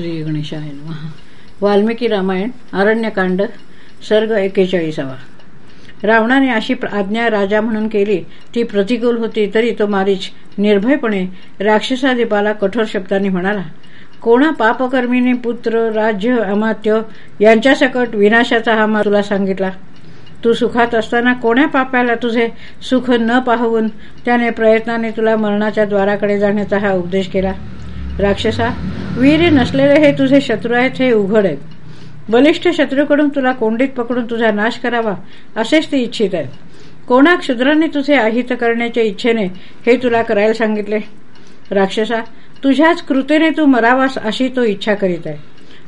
श्री गणेशाय वाल्मिकी रामायण अरण्यकांड सर्ग एकेचाळीसावा रावणाने अशी आज्ञा राजा म्हणून केली ती प्रतिकूल होती तरी तो मारीच निर्भयपणे राक्षसादीपाला कठोर शब्दांनी म्हणाला कोणा पापकर्मीने पुत्र राज्य अमात्य यांच्यासकट विनाशाचा हा मा तुला सांगितला? तू सुखात असताना कोण्या पाप्याला तुझे सुख न पाहून त्याने प्रयत्नाने तुला मरणाच्या द्वाराकडे जाण्याचा हा उपदेश केला? राक्षसा वीर नसलेले हे तुझे शत्रू आहेत हे उघड आहेत. बलिष्ठ शत्रूकडून तुला कोंडीत पकडून तुझा नाश करावा असेच ते इच्छित आहे. कोणा क्षुद्राने तुझे अहित करण्याच्या इच्छेने हे तुला करायला सांगितले? राक्षसा तुझ्याच कृतीने तू मरावास अशी तो इच्छा करीत आहे.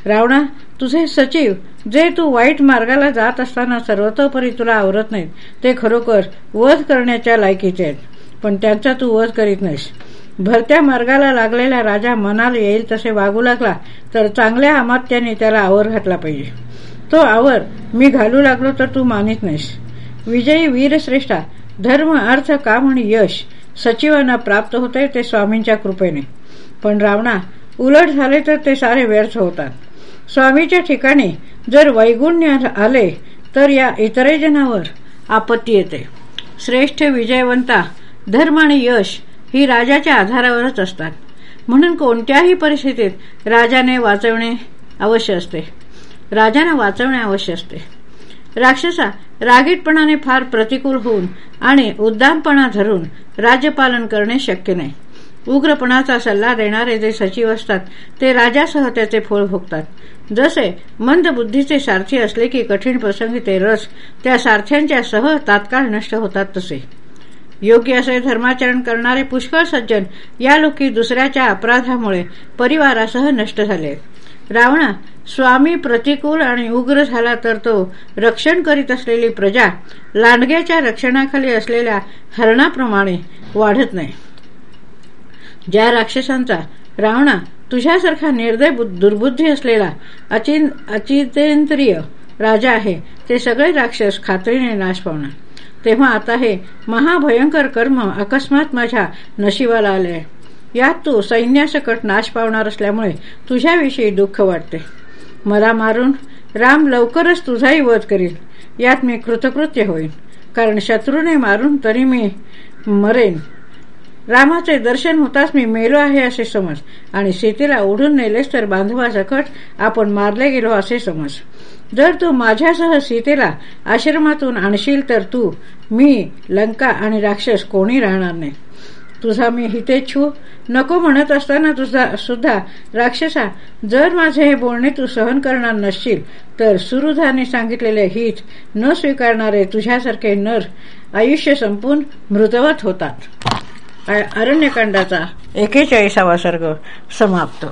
रावणा तुझे सचिव जे तू वाईट मार्गाला जात असताना सर्वतोपरी तुला आवरत नाहीत ते खरोखर वध करण्याच्या लायकीचे आहेत. पण त्यांचा तू वध करीत नाहीस. भरत्या मार्गाला लागलेला राजा मनाला येईल तसे वागू लागला तर चांगल्या अमात्याने त्याला आवर घातला पाहिजे. तो आवर मी घालू लागलो तर तू मानित नाहीस. विजयी वीरश्रेष्ठा धर्म अर्थ काम आणि यश सचिवांना प्राप्त होते ते स्वामींच्या कृपेने. पण रावणा उलट झाले तर ते सारे व्यर्थ होतात. स्वामीच्या ठिकाणी जर वैगुण्य आले तर या इतरे जनावर आपत्ती येते. श्रेष्ठ विजयवंता धर्म आणि यश ही राजाच्या आधारावरच असतात. म्हणून कोणत्याही परिस्थितीत राजाने वाचवणे अवश्य असते. राजाने वाचवणे अवश्य असते. राक्षसा रागीटपणाने फार प्रतिकूल होऊन आणि उद्दामपणा धरून राज्यपालन करणे शक्य नाही. उग्रपणाचा सल्ला देणारे जे सचिव असतात ते राजासह त्याचे फळ भोगतात. जसे मंद बुद्धीचे सारथी असले की कठीण प्रसंगी ते रस त्या सारथ्यांच्या सह तात्काळ नष्ट होतात तसे. योग्य असे धर्माचरण करणारे पुष्कळ सज्जन या लोकी दुसऱ्याच्या अपराधामुळे परिवारासह नष्ट झाले. रावणा स्वामी प्रतिकूल आणि उग्र झाला तर तो रक्षण करीत असलेली प्रजा लांडग्याच्या रक्षणाखाली असलेल्या हरणाप्रमाणे वाढत नाही. ज्या राक्षसांचा रावणा तुझ्यासारखा निर्दय दुर्बुद्धी असलेला अचितेंद्रिय राजा आहे ते सगळे राक्षस खात्रीने नाश पावणार. तेव्हा आता हे महाभयंकर कर्म अकस्मात माझ्या नशिबाला आले यात तू सैन्यासकट नाश पावणार असल्यामुळे तुझ्याविषयी दुःख वाटते. मला मारून राम लवकरच तुझाही वध करील. यात मी कृतकृत्य होईन. कारण शत्रूने मारून तरी मी मरेन. रामाचे दर्शन होताच मी मेलो आहे असे समज. आणि सीतेला ओढून नेलेस तर बांधवासकट आपण मारले गेलो असे समज. जर तू माझ्यासह सीतेला आश्रमातून आणशील तर तू मी लंका आणि राक्षस कोणी राहणार नाही? तुझा मी हितेच्छू. नको म्हणत असताना तुझा सुद्धा राक्षसा जर माझे हे बोलणे तू सहन करणार नसशील तर सुरुधाने सांगितलेले हित न स्वीकारणारे तुझ्यासारखे नर आयुष्य संपून मृतवत होतात. अरण्यकांडाचा एकेचाळीसावा सर्ग समाप्त.